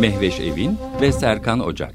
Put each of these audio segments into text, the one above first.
Mehveş Evin ve Serkan Ocak.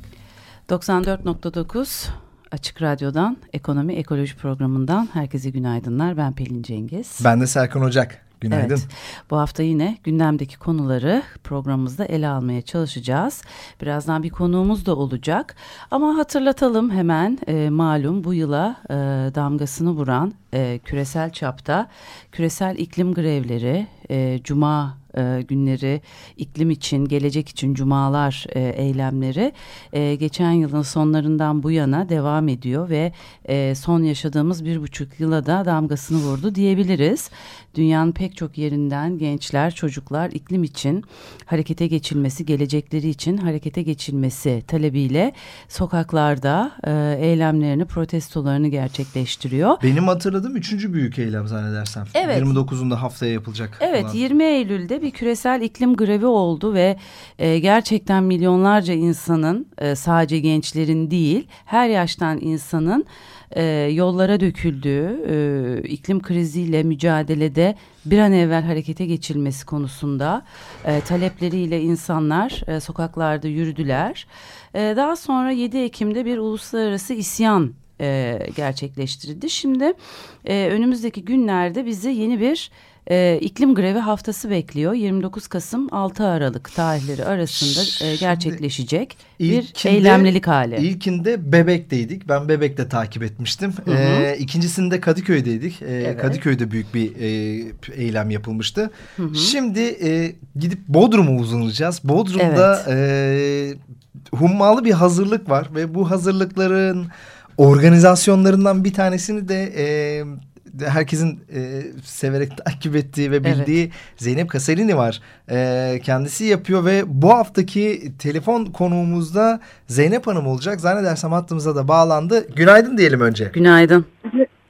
94.9 Açık Radyo'dan Ekonomi Ekoloji Programı'ndan herkese günaydınlar. Ben Pelin Cengiz. Ben de Serkan Ocak. Günaydın. Evet, bu hafta yine gündemdeki konuları programımızda ele almaya çalışacağız. Birazdan bir konuğumuz da olacak. Ama hatırlatalım hemen e, malum bu yıla e, damgasını vuran e, küresel çapta küresel iklim grevleri, e, cuma e, günleri iklim için, gelecek için cumalar e, eylemleri e, geçen yılın sonlarından bu yana devam ediyor ve e, son yaşadığımız bir buçuk yıla da damgasını vurdu diyebiliriz. Dünyanın pek çok yerinden gençler, çocuklar iklim için harekete geçilmesi, gelecekleri için harekete geçilmesi talebiyle sokaklarda e, eylemlerini, protestolarını gerçekleştiriyor. Benim hatırladığım üçüncü büyük eylem zannedersem. Evet. 29'unda haftaya yapılacak. Evet, falan. 20 Eylül'de bir küresel iklim grevi oldu ve e, gerçekten milyonlarca insanın e, sadece gençlerin değil her yaştan insanın e, yollara döküldüğü e, iklim kriziyle mücadelede bir an evvel harekete geçilmesi konusunda e, talepleriyle insanlar e, sokaklarda yürüdüler. E, daha sonra 7 Ekim'de bir uluslararası isyan e, gerçekleştirildi. Şimdi e, önümüzdeki günlerde bizi yeni bir e, iklim grevi haftası bekliyor. 29 Kasım 6 Aralık tarihleri arasında e, gerçekleşecek ilkinde, bir eylemlilik hali. İlkinde Bebek'teydik. Ben Bebek'te takip etmiştim. Hı hı. E, ikincisinde Kadıköy'deydik. E, evet. Kadıköy'de büyük bir e, eylem yapılmıştı. Hı hı. Şimdi e, gidip Bodrum'a uzanacağız. Bodrum'da evet. e, hummalı bir hazırlık var ve bu hazırlıkların organizasyonlarından bir tanesini de e, herkesin e, severek takip ettiği ve bildiği evet. Zeynep Kaserini var. E, kendisi yapıyor ve bu haftaki telefon konuğumuzda Zeynep Hanım olacak. Zannedersem hattımıza da bağlandı. Günaydın diyelim önce. Günaydın.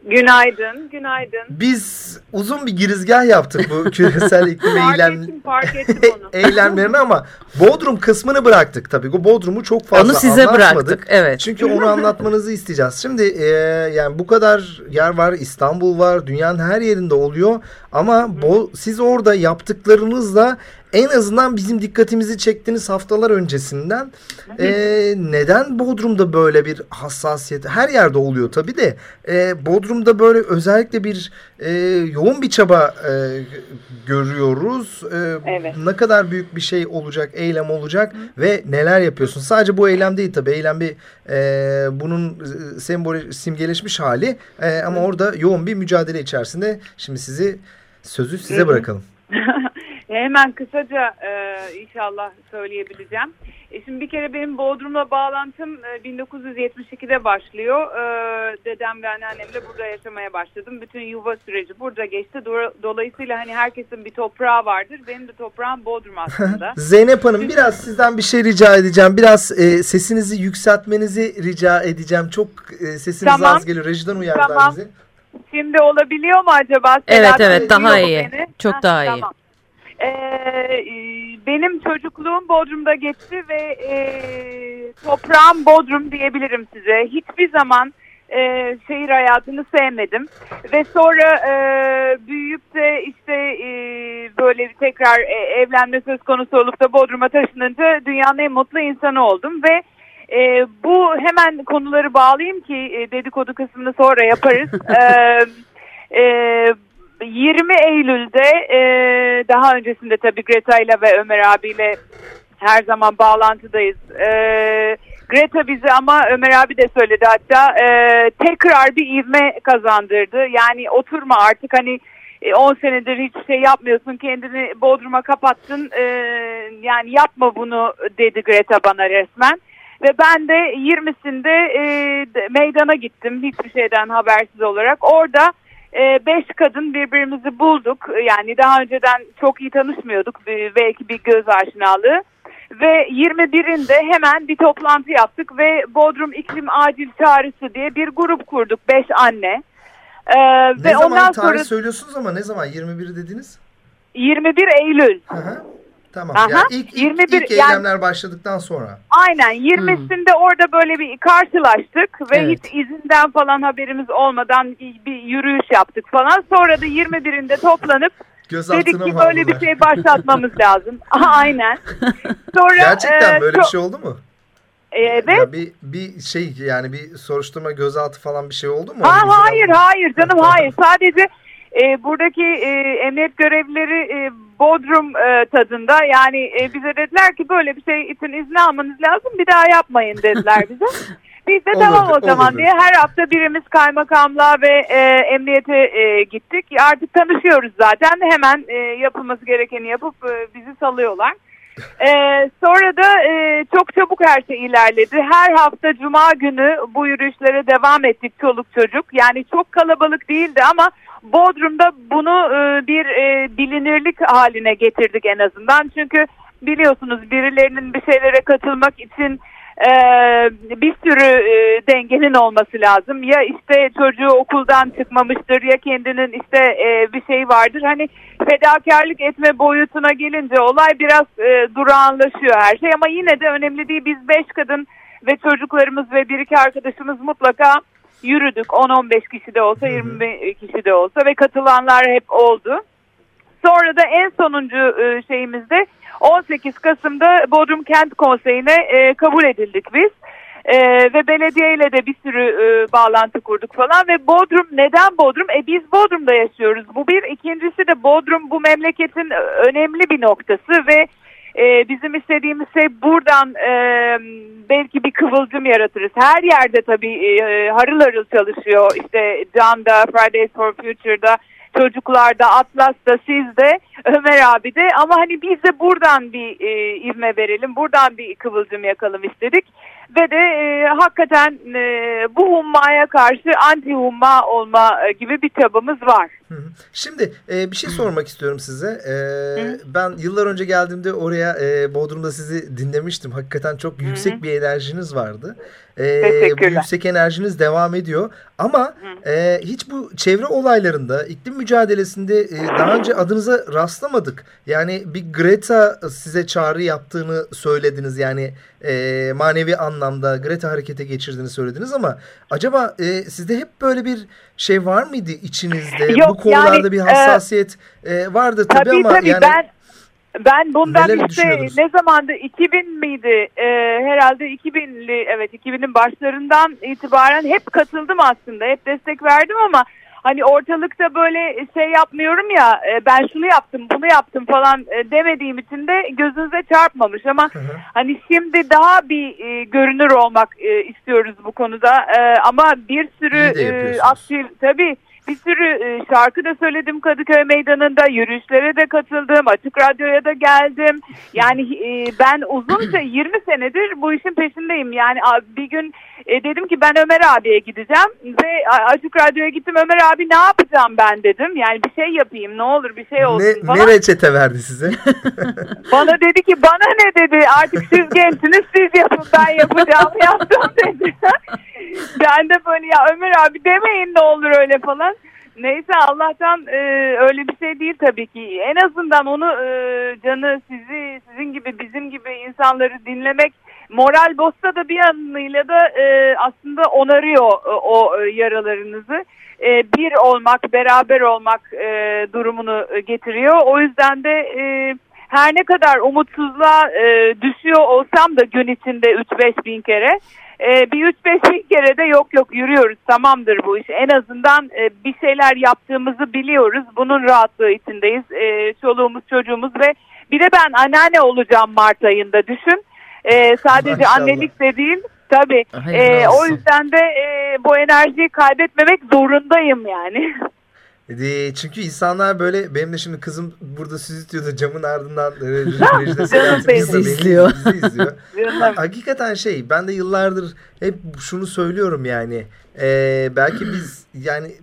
Günaydın, günaydın. Biz uzun bir girizgah yaptık bu küresel iklim eylem... eylemlerini ama Bodrum kısmını bıraktık tabii. Bu Bodrum'u çok fazla Onu size bıraktık, evet. Çünkü onu anlatmanızı isteyeceğiz. Şimdi e, yani bu kadar yer var, İstanbul var, dünyanın her yerinde oluyor. Ama bo siz orada yaptıklarınızla en azından bizim dikkatimizi çektiğiniz haftalar öncesinden e, neden Bodrum'da böyle bir hassasiyet her yerde oluyor tabii de e, Bodrum'da böyle özellikle bir e, yoğun bir çaba e, görüyoruz. E, evet. Ne kadar büyük bir şey olacak, eylem olacak Hı. ve neler yapıyorsun? Sadece bu eylem değil tabii. Eylem bir e, bunun sembol simgeleşmiş hali e, ama Hı. orada yoğun bir mücadele içerisinde. Şimdi sizi sözü size Hı. bırakalım. Hemen kısaca e, inşallah söyleyebileceğim. E şimdi bir kere benim Bodrum'la bağlantım e, 1972'de başlıyor. E, dedem ve anneannemle burada yaşamaya başladım. Bütün yuva süreci burada geçti. Dolayısıyla hani herkesin bir toprağı vardır. Benim de toprağım Bodrum aslında. Zeynep Hanım biraz sizden bir şey rica edeceğim. Biraz e, sesinizi yükseltmenizi rica edeceğim. Çok e, sesiniz tamam. az geliyor. Rejiden uyardılar tamam. bizi. Şimdi olabiliyor mu acaba? Evet evet daha iyi. Beni? Çok ha, daha iyi. Tamam. Ee, benim çocukluğum Bodrum'da geçti ve e, toprağım Bodrum diyebilirim size. Hiçbir zaman e, şehir hayatını sevmedim. Ve sonra e, büyüyüp de işte e, böyle tekrar e, evlenme söz konusu olup da Bodrum'a taşınınca dünyanın en mutlu insanı oldum. Ve e, bu hemen konuları bağlayayım ki e, dedikodu kısmını sonra yaparız. e, e, 20 Eylül'de e, daha öncesinde tabii Greta ile ve Ömer abiyle her zaman bağlantıdayız. E, Greta bizi ama Ömer abi de söyledi hatta e, tekrar bir ivme kazandırdı. Yani oturma artık hani 10 e, senedir hiçbir şey yapmıyorsun kendini Bodrum'a kapattın e, yani yapma bunu dedi Greta bana resmen. Ve ben de 20'sinde e, meydana gittim hiçbir şeyden habersiz olarak. Orada beş kadın birbirimizi bulduk. Yani daha önceden çok iyi tanışmıyorduk. Belki bir göz aşinalığı. Ve 21'inde hemen bir toplantı yaptık ve Bodrum İklim Acil Çağrısı diye bir grup kurduk. Beş anne. Ee, ne ve zaman ondan tarih sonra... söylüyorsunuz ama ne zaman 21 dediniz? 21 Eylül. Hı hı. Tamam. Aha, yani ilk, ilk, 21, ilk eylemler yani, başladıktan sonra. Aynen. 20'sinde hmm. orada böyle bir karşılaştık ve evet. hiç izinden falan haberimiz olmadan bir yürüyüş yaptık falan. Sonra da 21'inde toplanıp dedik ki böyle bir şey başlatmamız lazım. Aynen. Sonra, Gerçekten e, böyle bir şey oldu mu? E, evet. Ya bir, bir şey yani bir soruşturma gözaltı falan bir şey oldu mu? Ha, hayır hayır canım hayır. Sadece e, buradaki e, emniyet görevlileri e, Bodrum e, tadında yani e, bize dediler ki böyle bir şey için izin almanız lazım bir daha yapmayın dediler bize. Biz de olur, tamam o zaman olur. diye her hafta birimiz kaymakamlığa ve e, emniyete e, gittik. Artık tanışıyoruz zaten hemen e, yapılması gerekeni yapıp e, bizi salıyorlar. Ee, sonra da e, çok çabuk her şey ilerledi. Her hafta cuma günü bu yürüyüşlere devam ettik çoluk çocuk. Yani çok kalabalık değildi ama Bodrum'da bunu e, bir e, bilinirlik haline getirdik en azından. Çünkü biliyorsunuz birilerinin bir şeylere katılmak için e, bir sürü e, dengenin olması lazım. Ya işte çocuğu okuldan çıkmamıştır ya kendinin işte e, bir şey vardır. Hani fedakarlık etme boyutuna gelince olay biraz e, durağanlaşıyor her şey. Ama yine de önemli değil. Biz beş kadın ve çocuklarımız ve bir iki arkadaşımız mutlaka yürüdük. 10-15 kişi de olsa 20 kişi de olsa ve katılanlar hep oldu. Sonra da en sonuncu e, şeyimizde 18 Kasım'da Bodrum Kent Konseyi'ne e, kabul edildik biz. E, ve belediyeyle de bir sürü e, bağlantı kurduk falan ve Bodrum neden Bodrum? E biz Bodrum'da yaşıyoruz. Bu bir. ikincisi de Bodrum bu memleketin önemli bir noktası ve e, bizim istediğimiz şey buradan e, belki bir kıvılcım yaratırız. Her yerde tabii e, harıl harıl çalışıyor. İşte Can'da, Fridays for Future'da, çocuklarda, Atlas'ta, sizde, Ömer abi de ama hani biz de buradan bir e, ivme verelim, buradan bir kıvılcım yakalım istedik. Ve de e, hakikaten e, bu hummaya karşı anti humma olma e, gibi bir çabamız var. Şimdi e, bir şey sormak istiyorum size. E, ben yıllar önce geldiğimde oraya e, Bodrum'da sizi dinlemiştim. Hakikaten çok yüksek Hı -hı. bir enerjiniz vardı. E, bu yüksek enerjiniz devam ediyor. Ama e, hiç bu çevre olaylarında, iklim mücadelesinde e, daha önce adınıza rastlamadık. Yani bir Greta size çağrı yaptığını söylediniz. Yani e, manevi anlamda Greta harekete geçirdiğini söylediniz ama acaba e, sizde hep böyle bir şey var mıydı içinizde? Yok, bu konularda yani, bir hassasiyet e, vardı tabii, tabii ama tabii, yani... Ben... Ben bundan işte ne zamandı? 2000 miydi? Ee, herhalde 2000'li evet 2000'in başlarından itibaren hep katıldım aslında hep destek verdim ama hani ortalıkta böyle şey yapmıyorum ya e, ben şunu yaptım bunu yaptım falan e, demediğim için de gözünüze çarpmamış. Ama hı hı. hani şimdi daha bir e, görünür olmak e, istiyoruz bu konuda. E, ama bir sürü e, aktif tabii bir sürü e, şarkı da söyledim Kadıköy Meydanı'nda, yürüyüşlere de katıldım, açık radyoya da geldim. Yani e, ben uzunca 20 senedir bu işin peşindeyim. Yani bir gün e, dedim ki ben Ömer abiye gideceğim ve açık radyoya gittim. Ömer abi ne yapacağım ben dedim. Yani bir şey yapayım ne olur bir şey olsun ne, falan. Ne reçete verdi size? bana dedi ki bana ne dedi artık siz gençsiniz siz yapın ben yapacağım yaptım dedi. ben de böyle ya Ömer abi demeyin ne olur öyle falan. Neyse Allah'tan e, öyle bir şey değil tabii ki. En azından onu e, canı sizi sizin gibi bizim gibi insanları dinlemek moral bosta da bir yanıyla da e, aslında onarıyor e, o e, yaralarınızı. E, bir olmak, beraber olmak e, durumunu getiriyor. O yüzden de e, her ne kadar umutsuzluğa e, düşüyor olsam da gün içinde 3-5 bin kere e, bir 3-5 bin kere de yok yok yürüyoruz tamamdır bu iş. En azından e, bir şeyler yaptığımızı biliyoruz. Bunun rahatlığı içindeyiz. E, çoluğumuz çocuğumuz ve bir de ben anneanne olacağım Mart ayında düşün. E, sadece Maşallah. annelik de değil tabii. E, o yüzden de e, bu enerjiyi kaybetmemek zorundayım yani. E, çünkü insanlar böyle benim de şimdi kızım burada süzütüyordu camın ardından e, bizi izliyor. Bizi izliyor. Hakikaten şey ben de yıllardır hep şunu söylüyorum yani. E, belki biz yani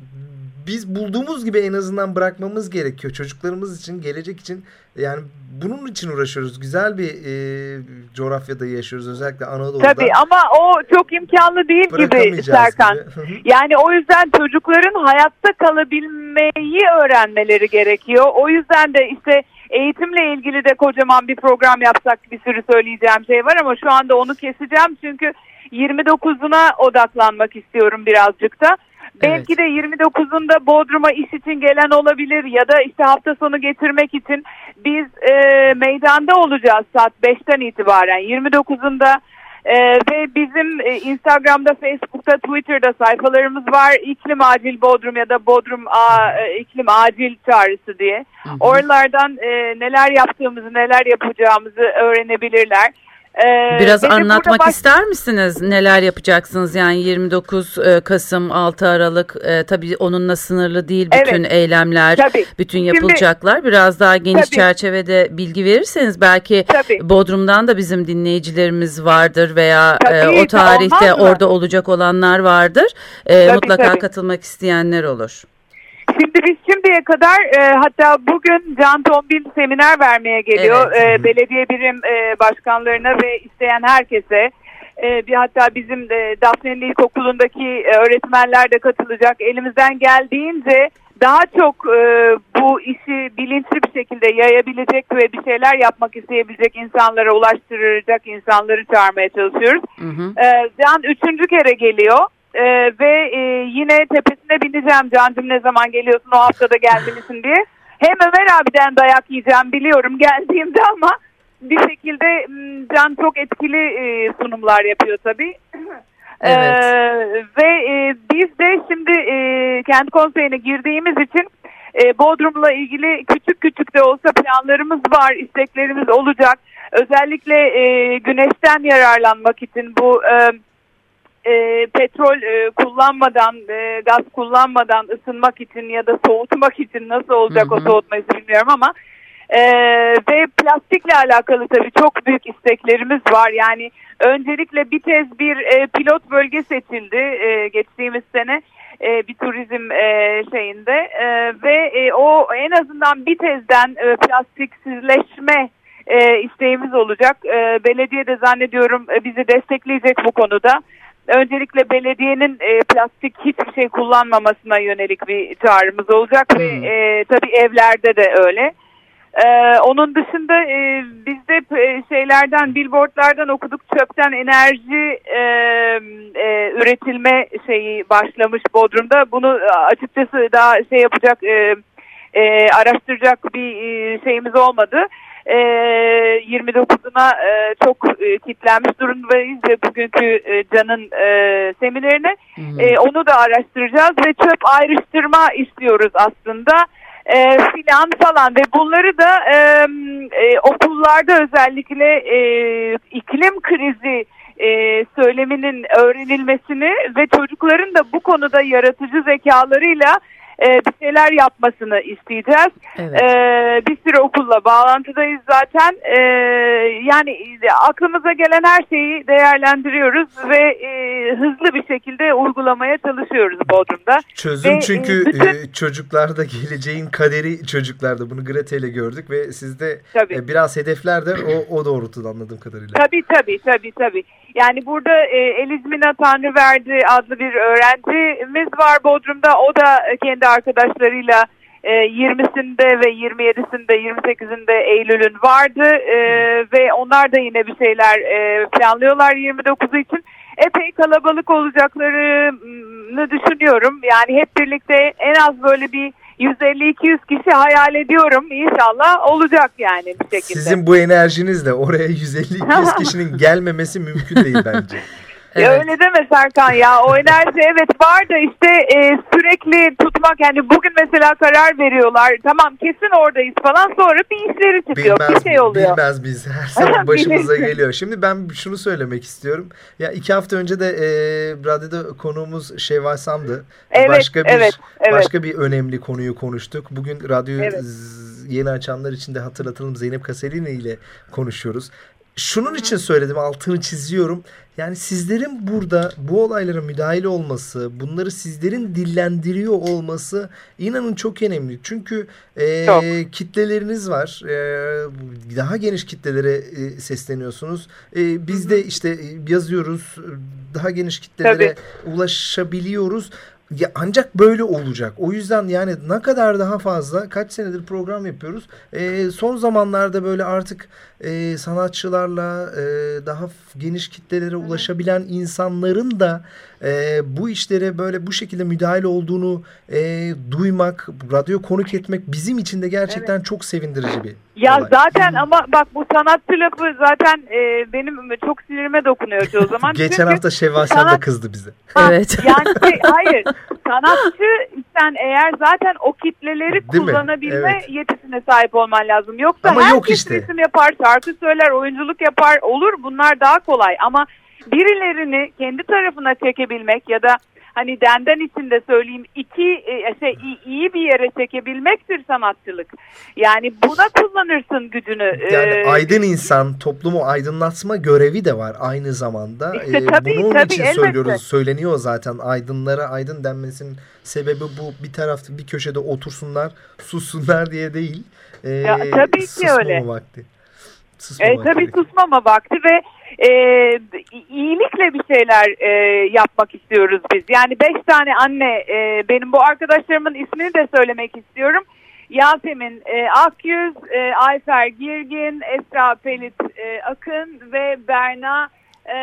biz bulduğumuz gibi en azından bırakmamız gerekiyor. Çocuklarımız için, gelecek için yani bunun için uğraşıyoruz. Güzel bir e, coğrafyada yaşıyoruz özellikle Anadolu'da. Tabii ama o çok imkanlı değil gibi Serkan. Gibi. yani o yüzden çocukların hayatta kalabilmeyi öğrenmeleri gerekiyor. O yüzden de işte eğitimle ilgili de kocaman bir program yapsak bir sürü söyleyeceğim şey var ama şu anda onu keseceğim çünkü 29'una odaklanmak istiyorum birazcık da. Belki de 29'unda Bodrum'a iş için gelen olabilir ya da işte hafta sonu getirmek için biz e, meydanda olacağız saat 5'ten itibaren. 29'unda ee, ve bizim e, Instagram'da, Facebook'ta, Twitter'da sayfalarımız var. İklim Acil Bodrum ya da Bodrum A, e, İklim Acil Çağrısı diye. Hı hı. Oralardan e, neler yaptığımızı, neler yapacağımızı öğrenebilirler. Ee, Biraz anlatmak baş... ister misiniz? Neler yapacaksınız? Yani 29 e, Kasım 6 Aralık e, tabii onunla sınırlı değil bütün evet, eylemler, tabii. bütün yapılacaklar. Şimdi, Biraz daha geniş tabii. çerçevede bilgi verirseniz belki tabii. Bodrum'dan da bizim dinleyicilerimiz vardır veya e, tabii, e, o tarihte orada olacak olanlar vardır. E, tabii, mutlaka tabii. katılmak isteyenler olur. Şimdi biz şimdiye kadar e, hatta bugün Can Tombil seminer vermeye geliyor. Evet. E, belediye birim e, başkanlarına ve isteyen herkese. E, bir hatta bizim de Dafneli İlkokulu'ndaki e, öğretmenler de katılacak. Elimizden geldiğince daha çok e, bu işi bilinçli bir şekilde yayabilecek ve bir şeyler yapmak isteyebilecek insanlara ulaştıracak insanları çağırmaya çalışıyoruz. Hı hı. E, Can üçüncü kere geliyor. Ee, ve e, yine tepesine bineceğim Can'cım ne zaman geliyorsun o haftada gelmelisin diye. Hem Ömer abiden dayak yiyeceğim biliyorum geldiğimde ama bir şekilde Can çok etkili e, sunumlar yapıyor tabii. Evet. Ee, ve e, biz de şimdi e, kent konseyine girdiğimiz için e, Bodrum'la ilgili küçük küçük de olsa planlarımız var, isteklerimiz olacak. Özellikle e, güneşten yararlanmak için bu e, e, petrol e, kullanmadan, e, gaz kullanmadan ısınmak için ya da soğutmak için nasıl olacak hı hı. o soğutmayı bilmiyorum ama e, ve plastikle alakalı tabii çok büyük isteklerimiz var. Yani öncelikle bir tez bir e, pilot bölge seçildi e, geçtiğimiz sene e, bir turizm e, şeyinde e, ve e, o en azından bir tezden e, plastiksizleşme e, isteğimiz olacak. E, belediye de zannediyorum e, bizi destekleyecek bu konuda öncelikle belediyenin e, plastik hiçbir şey kullanmamasına yönelik bir çağrımız olacak hmm. ve e, tabii evlerde de öyle. Ee, onun dışında e, biz de e, şeylerden, billboardlardan okuduk çöpten enerji e, e, üretilme şeyi başlamış Bodrum'da. Bunu e, açıkçası daha şey yapacak, e, e, araştıracak bir e, şeyimiz olmadı e, 29'una e, çok e, kitlenmiş durumdayız ve bugünkü e, Can'ın e, seminerine hmm. e, onu da araştıracağız ve çöp ayrıştırma istiyoruz aslında e, filan falan ve bunları da e, e, okullarda özellikle e, iklim krizi e, söyleminin öğrenilmesini ve çocukların da bu konuda yaratıcı zekalarıyla e, bir şeyler yapmasını isteyeceğiz. Evet. E, bir sürü okulla bağlantıdayız zaten. E, yani aklımıza gelen her şeyi değerlendiriyoruz ve e, hızlı bir şekilde uygulamaya çalışıyoruz Bodrum'da. Çözüm ve, çünkü e, bütün... çocuklarda geleceğin kaderi çocuklarda. Bunu Greta ile gördük ve sizde e, biraz hedefler de o, o doğrultuda anladığım kadarıyla. Tabii tabii tabii tabii. Yani burada e, Elizmina Tanrıverdi adlı bir öğrencimiz var Bodrum'da. O da kendi arkadaşlarıyla e, 20'sinde ve 27'sinde 28'inde Eylül'ün vardı e, ve onlar da yine bir şeyler e, planlıyorlar 29'u için. Epey kalabalık olacaklarını düşünüyorum. Yani hep birlikte en az böyle bir 150-200 kişi hayal ediyorum. İnşallah olacak yani bir şekilde. Sizin bu enerjinizle oraya 150-200 kişinin gelmemesi mümkün değil bence. Evet. Ya öyle deme Serkan ya o enerji evet var da işte e, sürekli tutmak yani bugün mesela karar veriyorlar tamam kesin oradayız falan sonra bir işleri çıkıyor bilmez, bir şey oluyor. Bilmez biz her zaman başımıza geliyor. Şimdi ben şunu söylemek istiyorum. Ya iki hafta önce de e, radyoda konuğumuz Şevval Sam'dı. Evet, başka bir evet, evet. başka bir önemli konuyu konuştuk. Bugün radyoyu evet. yeni açanlar için de hatırlatalım Zeynep Kaselini ile konuşuyoruz şunun için söyledim altını çiziyorum. Yani sizlerin burada bu olaylara müdahale olması, bunları sizlerin dillendiriyor olması inanın çok önemli. Çünkü e, Çok. kitleleriniz var. E, daha geniş kitlelere e, sesleniyorsunuz. E, biz de işte e, yazıyoruz. Daha geniş kitlelere ulaşabiliyoruz. Ya ancak böyle olacak. O yüzden yani ne kadar daha fazla kaç senedir program yapıyoruz. E, son zamanlarda böyle artık e, sanatçılarla e, daha geniş kitlelere ulaşabilen insanların da e, bu işlere böyle bu şekilde müdahale olduğunu e, duymak, radyo konuk etmek bizim için de gerçekten çok sevindirici bir Ya olay. zaten ama bak bu sanatçı lafı zaten e, benim çok sinirime dokunuyor çoğu zaman. Geçen Çünkü hafta Şevval Sen de sanat- kızdı bize. Ha, Evet. Yani şey, hayır sanatçı sen eğer zaten o kitleleri Değil mi? kullanabilme Evet. yetisine sahip olman lazım. Yoksa Ama herkes yok işte. resim yapar, şarkı söyler, oyunculuk yapar olur bunlar daha kolay. Ama birilerini kendi tarafına çekebilmek ya da hani denden içinde söyleyeyim iki e, şey iyi- bir yere çekebilmektir sanatçılık. Yani buna kullanırsın gücünü. Yani Ee, aydın insan toplumu aydınlatma görevi de var aynı zamanda. İşte Ee, tabii, bunun tabii, için elbette. söylüyoruz. Söyleniyor zaten aydınlara aydın denmesinin sebebi bu. Bir tarafta bir köşede otursunlar, sussunlar diye değil. Ee, Ya, tabii ki öyle. vakti. Susmama E, tabii vakti. susmama vakti ve e, iyilikle bir şeyler e, yapmak istiyoruz biz. Yani beş tane anne, e, benim bu arkadaşlarımın ismini de söylemek istiyorum. Yasemin e, Akyüz, e, Ayfer Girgin, Esra Pelit e, Akın ve Berna e,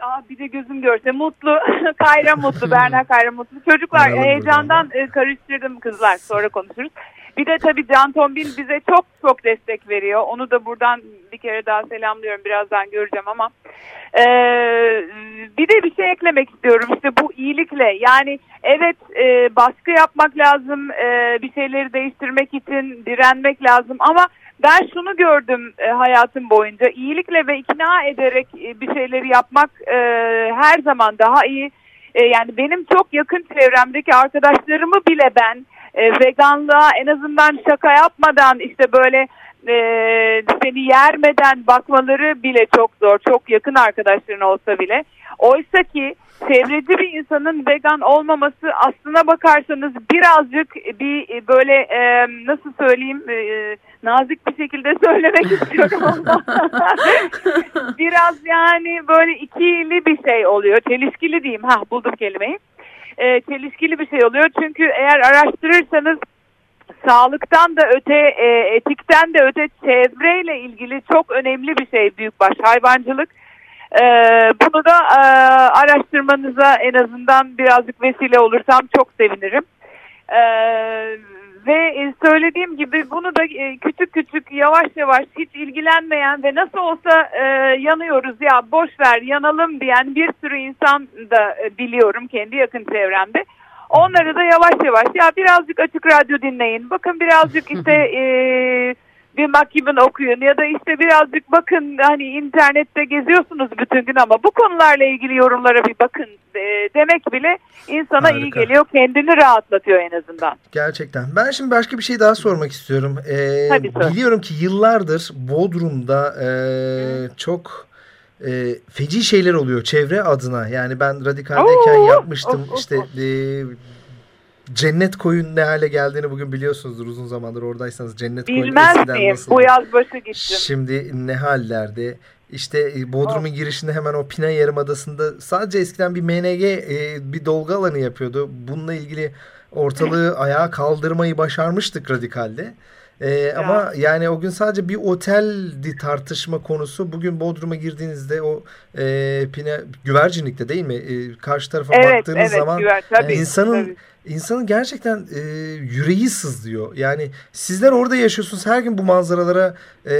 ah bir de gözüm görse Mutlu, Kayra Mutlu, Berna Kayra Mutlu. Çocuklar heyecandan e, karıştırdım kızlar sonra konuşuruz. Bir de tabii Can Tombil bize çok çok destek veriyor. Onu da buradan bir kere daha selamlıyorum. Birazdan göreceğim ama. Ee, bir de bir şey eklemek istiyorum. İşte bu iyilikle yani evet e, baskı yapmak lazım. e, bir şeyleri değiştirmek için direnmek lazım ama ben şunu gördüm e, hayatım boyunca. iyilikle ve ikna ederek e, bir şeyleri yapmak e, her zaman daha iyi. E, yani benim çok yakın çevremdeki arkadaşlarımı bile ben e, veganlığa en azından şaka yapmadan işte böyle e, seni yermeden bakmaları bile çok zor. Çok yakın arkadaşların olsa bile. Oysa ki çevreci bir insanın vegan olmaması aslına bakarsanız birazcık bir e, böyle e, nasıl söyleyeyim e, nazik bir şekilde söylemek istiyorum biraz yani böyle ikili bir şey oluyor. Çelişkili diyeyim. Ha buldum kelimeyi. E, çelişkili bir şey oluyor. Çünkü eğer araştırırsanız sağlıktan da öte, e, etikten de öte çevreyle ilgili çok önemli bir şey büyükbaş hayvancılık. E, bunu da e, araştırmanıza en azından birazcık vesile olursam çok sevinirim. E, ve e, söylediğim gibi bunu da e, küçük küçük yavaş yavaş hiç ilgilenmeyen ve nasıl olsa e, yanıyoruz ya boş ver yanalım diyen bir sürü insan da biliyorum kendi yakın çevremde. Onları da yavaş yavaş ya birazcık açık radyo dinleyin. Bakın birazcık işte e, bir makibin okuyun ya da işte birazcık bakın hani internette geziyorsunuz bütün gün ama bu konularla ilgili yorumlara bir bakın e, demek bile insana iyi Harika. geliyor. Kendini rahatlatıyor en azından. Gerçekten. Ben şimdi başka bir şey daha sormak istiyorum. Ee, Tabii, biliyorum ki yıllardır Bodrum'da e, çok e, feci şeyler oluyor çevre adına. Yani ben radikaldeyken Oo, yapmıştım. of, of, işte of. e, Cennet koyun ne hale geldiğini bugün biliyorsunuzdur uzun zamandır oradaysanız. Cennet koyun Bilmez eskiden miyim? nasıldı? Bu yaz başı gittim. Şimdi ne hallerde? İşte e, Bodrum'un girişinde hemen o Pina Yarımadası'nda sadece eskiden bir MNG e, bir dolgu alanı yapıyordu. Bununla ilgili ortalığı ayağa kaldırmayı başarmıştık radikalde. E, Ama yani o gün sadece bir oteldi tartışma konusu. Bugün Bodrum'a girdiğinizde o e, Pina Güvercinlik'te değil mi? E, karşı tarafa Evet, baktığınız evet, zaman güver, tabii, insanın tabii. insanın gerçekten e, yüreği sızlıyor. Yani sizler orada yaşıyorsunuz. Her gün bu manzaralara e,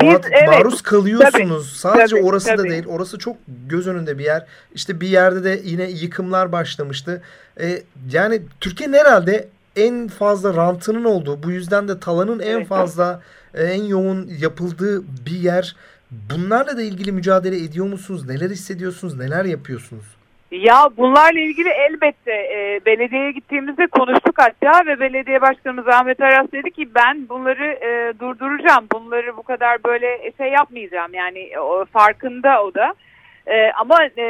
muhat- evet, maruz kalıyorsunuz. Sadece tabii, orası da tabii. değil. Orası çok göz önünde bir yer. İşte bir yerde de yine yıkımlar başlamıştı. E, yani Türkiye'nin herhalde en fazla rantının olduğu, bu yüzden de talanın en fazla en yoğun yapıldığı bir yer. Bunlarla da ilgili mücadele ediyor musunuz? Neler hissediyorsunuz? Neler yapıyorsunuz? Ya bunlarla ilgili elbette e, belediyeye gittiğimizde konuştuk hatta ve belediye başkanımız Ahmet Aras dedi ki ben bunları e, durduracağım. Bunları bu kadar böyle şey yapmayacağım yani o, farkında o da. E, ama e,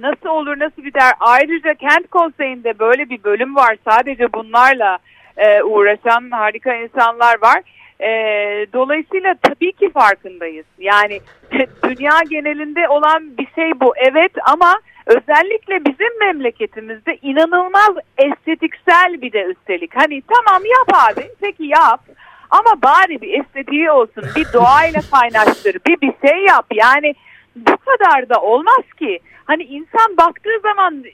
nasıl olur nasıl biter ayrıca kent konseyinde böyle bir bölüm var sadece bunlarla e, uğraşan harika insanlar var. E, dolayısıyla tabii ki farkındayız. Yani dünya genelinde olan bir şey bu evet ama özellikle bizim memleketimizde inanılmaz estetiksel bir de üstelik. Hani tamam yap abi peki yap ama bari bir estetiği olsun bir doğayla kaynaştır bir bir şey yap yani bu kadar da olmaz ki. Hani insan baktığı zaman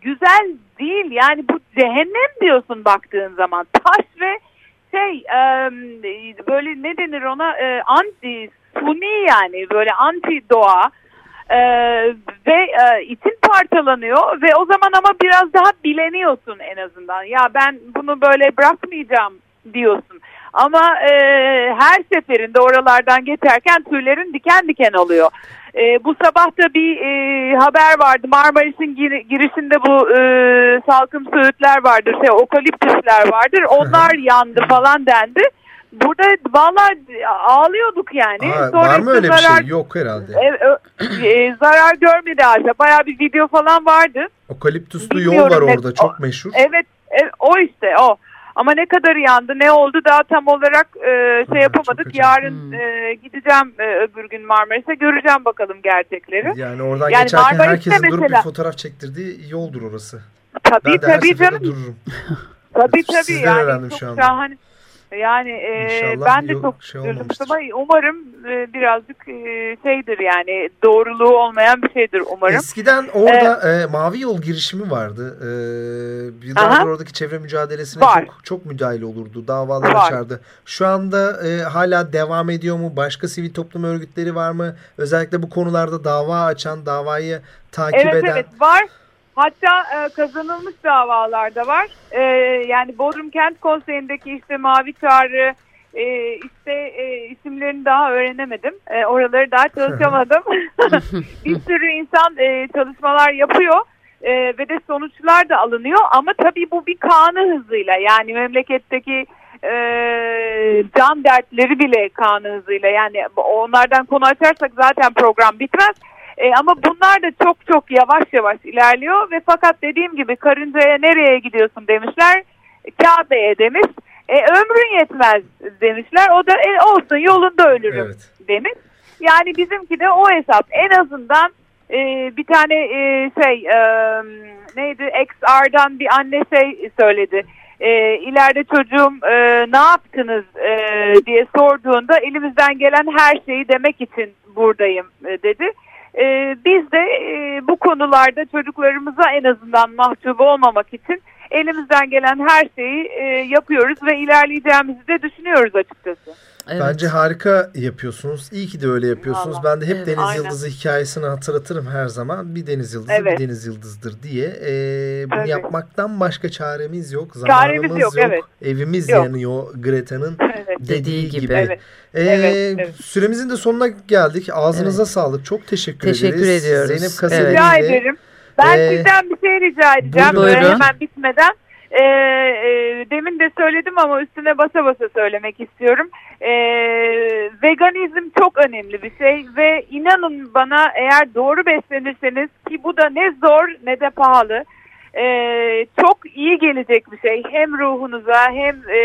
güzel değil yani bu cehennem diyorsun baktığın zaman taş ve şey böyle ne denir ona anti suni yani böyle anti doğa ee, ve e, için parçalanıyor ve o zaman ama biraz daha bileniyorsun en azından. Ya ben bunu böyle bırakmayacağım diyorsun. Ama e, her seferinde oralardan geçerken tüylerin diken diken oluyor. E, bu sabah da bir e, haber vardı. Marmaris'in gir girişinde bu e, salkım söğütler vardır, şey, okaliptüsler vardır. Onlar yandı falan dendi. Burada valla ağlıyorduk yani. Aa, Sonra var mı öyle zarar, bir şey? Yok herhalde. E, e, zarar görmedi ağaca. Baya bir video falan vardı. Okaliptuslu yol var orada çok meşhur. Evet, evet o işte o. Ama ne kadar yandı ne oldu daha tam olarak e, şey yapamadık. Yarın hmm. e, gideceğim e, öbür gün Marmaris'e göreceğim bakalım gerçekleri. Yani oradan yani geçerken herkesin mesela, durup bir fotoğraf çektirdiği yoldur orası. Tabii ben tabii canım. Dururum. Tabii tabii Sizden yani çok şu anda. şahane. Yani e, ben de çok şey ama umarım e, birazcık e, şeydir yani doğruluğu olmayan bir şeydir umarım. Eskiden orada ee, e, Mavi Yol girişimi vardı. E, yıllardır oradaki çevre mücadelesine var. çok çok müdahale olurdu. Davalar var. açardı. Şu anda e, hala devam ediyor mu? Başka sivil toplum örgütleri var mı? Özellikle bu konularda dava açan, davayı takip evet, eden. Evet evet var. Hatta e, kazanılmış davalar da var. E, yani Bodrum Kent Konseyi'ndeki işte Mavi Çağrı, e, işte e, isimlerini daha öğrenemedim. E, oraları daha çalışamadım. bir sürü insan e, çalışmalar yapıyor. E, ve de sonuçlar da alınıyor ama tabii bu bir kanı hızıyla yani memleketteki e, can dertleri bile kanı hızıyla yani onlardan konu açarsak zaten program bitmez. E, ama bunlar da çok çok yavaş yavaş ilerliyor ve fakat dediğim gibi karıncaya nereye gidiyorsun demişler. Kabe'ye demiş. E, ömrün yetmez demişler. O da e, olsun yolunda ölürüm evet. demiş. Yani bizimki de o hesap. En azından e, bir tane e, şey e, neydi XR'dan bir anne şey söyledi. E, ileride çocuğum e, ne yaptınız e, diye sorduğunda elimizden gelen her şeyi demek için buradayım e, dedi. E, biz de e, bu konularda çocuklarımıza en azından mahcup olmamak için elimizden gelen her şeyi e, yapıyoruz ve ilerleyeceğimizi de düşünüyoruz açıkçası. Evet. Bence harika yapıyorsunuz. İyi ki de öyle yapıyorsunuz. Vallahi. Ben de hep evet, Deniz aynen. Yıldızı hikayesini hatırlatırım her zaman. Bir Deniz Yıldızı evet. bir Deniz Yıldız'dır diye. Ee, bunu evet. yapmaktan başka çaremiz yok. Zamanımız çaremiz yok. yok. Evet. Evimiz yok. yanıyor Greta'nın evet. dediği gibi. Evet. Ee, evet, evet. Süremizin de sonuna geldik. Ağzınıza evet. sağlık. Çok teşekkür, teşekkür ederiz. ediyoruz. Zeynep Kasabeli. Evet. Rica ederim. Ben ee, sizden bir şey rica edeceğim. Buyurun. Hemen bitmeden. E, e, demin de söyledim ama üstüne basa basa söylemek istiyorum. E, veganizm çok önemli bir şey ve inanın bana eğer doğru beslenirseniz ki bu da ne zor ne de pahalı. E, çok iyi gelecek bir şey hem ruhunuza hem e,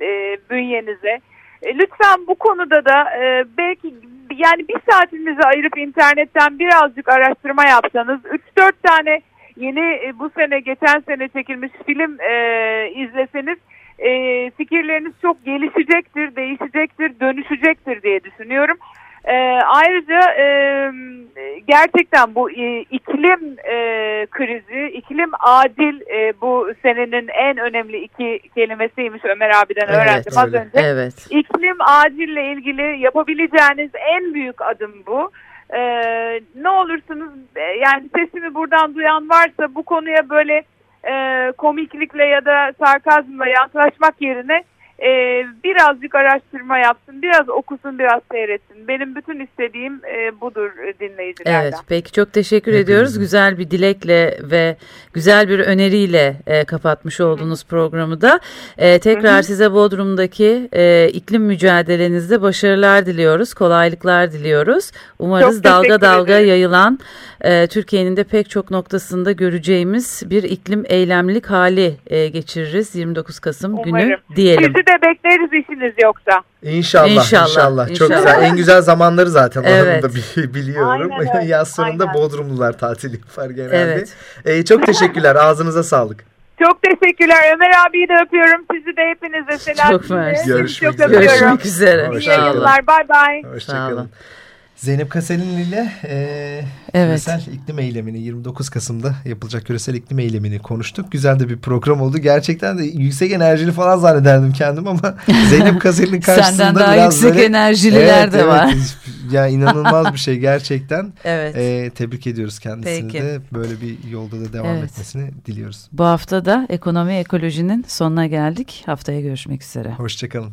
e, bünyenize. E, lütfen bu konuda da e, belki yani bir saatinizi ayırıp internetten birazcık araştırma yapsanız 3-4 tane yeni e, bu sene geçen sene çekilmiş film e, izleseniz e, fikirleriniz çok gelişecektir, değişecektir, dönüşecektir diye düşünüyorum. E, ayrıca e, gerçekten bu e, iklim e, krizi, iklim adil e, bu senenin en önemli iki kelimesiymiş Ömer abiden evet, öğrendim az önce. Evet. İklim adille ilgili yapabileceğiniz en büyük adım bu. Ee, ne olursunuz e, yani sesimi buradan duyan varsa bu konuya böyle e, komiklikle ya da sarkazmla yaklaşmak yerine e, birazcık araştırma yapsın, biraz okusun, biraz seyretsin. Benim bütün istediğim e, budur dinleyicilerden. Evet, peki çok teşekkür Hepimizin. ediyoruz. Güzel bir dilekle ve güzel bir öneriyle e, kapatmış olduğunuz programı da. E, tekrar size Bodrum'daki e, iklim mücadelenizde başarılar diliyoruz, kolaylıklar diliyoruz. Umarız Çok dalga dalga ederim. yayılan e, Türkiye'nin de pek çok noktasında göreceğimiz bir iklim eylemlik hali e, geçiririz 29 Kasım günü Umarım. diyelim. Sizi de bekleriz işiniz yoksa. İnşallah, İnşallah, inşallah. Çok inşallah. güzel. En güzel zamanları zaten Evet. onu da biliyorum. Aynen Yaz sonunda aynen. Bodrumlular tatil yapar genelde. Evet. Ee, çok teşekkürler. Ağzınıza sağlık. Çok teşekkürler. Ömer abiyi de öpüyorum. Sizi de hepinize selam. Çok mersi. Görüşmek çok üzere. öpüyorum. Görüşmek üzere. İyi yayınlar. Bay bay. Sağ Hoşçakalın. Zeynep Kaselin ile e, Evet. küresel iklim eylemini 29 Kasım'da yapılacak küresel iklim eylemini konuştuk. Güzel de bir program oldu. Gerçekten de yüksek enerjili falan zannederdim kendim ama Zeynep Kaselin'in karşısında Senden daha biraz yüksek böyle... enerjililer Evet, de evet. var. Ya inanılmaz bir şey gerçekten. Evet. E, tebrik ediyoruz kendisini Peki. de. Böyle bir yolda da devam Evet. etmesini diliyoruz. Bu hafta da ekonomi ekolojinin sonuna geldik. Haftaya görüşmek üzere. Hoşçakalın.